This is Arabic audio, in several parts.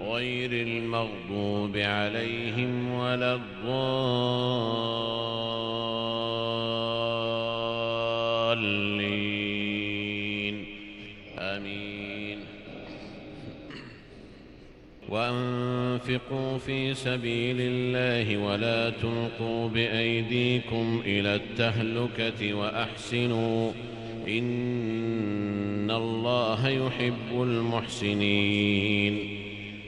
غير المغضوب عليهم ولا الضالين. آمين. وأنفقوا في سبيل الله ولا تلقوا بأيديكم إلى التهلكة وأحسنوا. إن الله يحب المحسنين.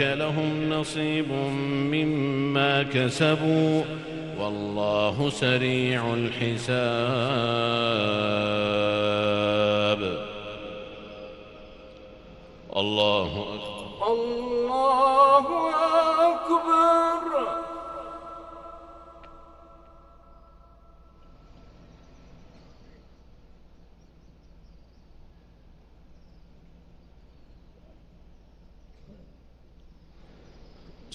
لهم نصيب مما كسبوا والله سريع الحساب. الله أكبر. الله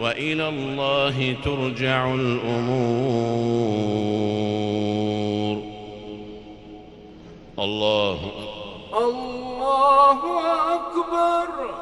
وإلى الله ترجع الأمور. الله الله أكبر.